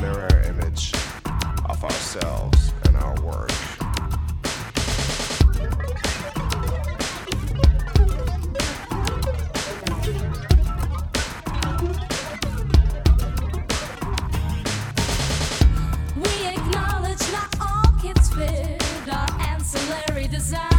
mirror image of ourselves and our work. We acknowledge that all kids fit our ancillary desire.